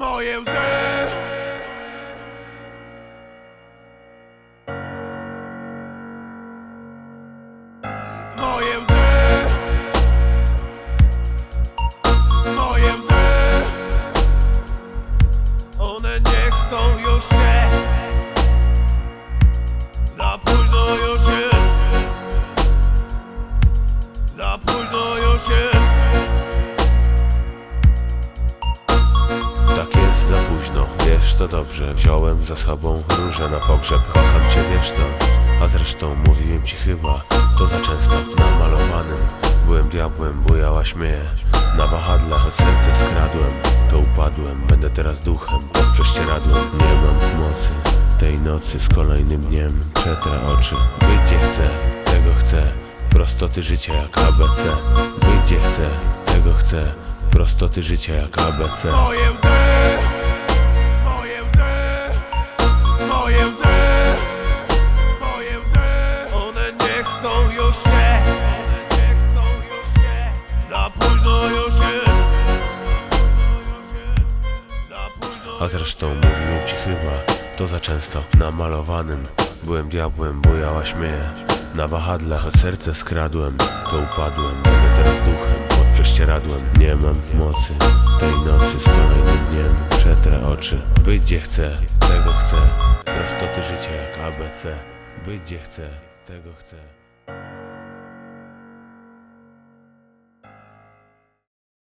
moje łzy. Moje łzy. Moje łzy. One nie chcą już się. Za późno już jest. Za późno już jest za późno, wiesz to dobrze Wziąłem za sobą różę na pogrzeb. Kocham cię, wiesz to A zresztą mówiłem ci chyba To za często namalowanym Byłem diabłem, bujałaś mnie. Na wahadlach o serce skradłem. To upadłem, będę teraz duchem. Prześcieradłem Nie mam mocy. Tej nocy z kolejnym dniem Przetrę oczy, być gdzie chcę Tego chcę. Prostoty życia jak ABC Być gdzie chcę, tego chcę. Prostoty życia jak ABC Moje łzy chcą już się Za późno już jest. A zresztą mówiłem ci chyba To za często namalowanym. Byłem diabłem, bujałaś mnie. Na wahadlach serce skradłem To upadłem, będę teraz duchem Pod prześcieradłem. Nie mam mocy tej nocy z kolejnym dniem. Przetrę oczy Być gdzie chcę, tego chcę. Prostoty życia jak ABC Być gdzie chcę, tego chcę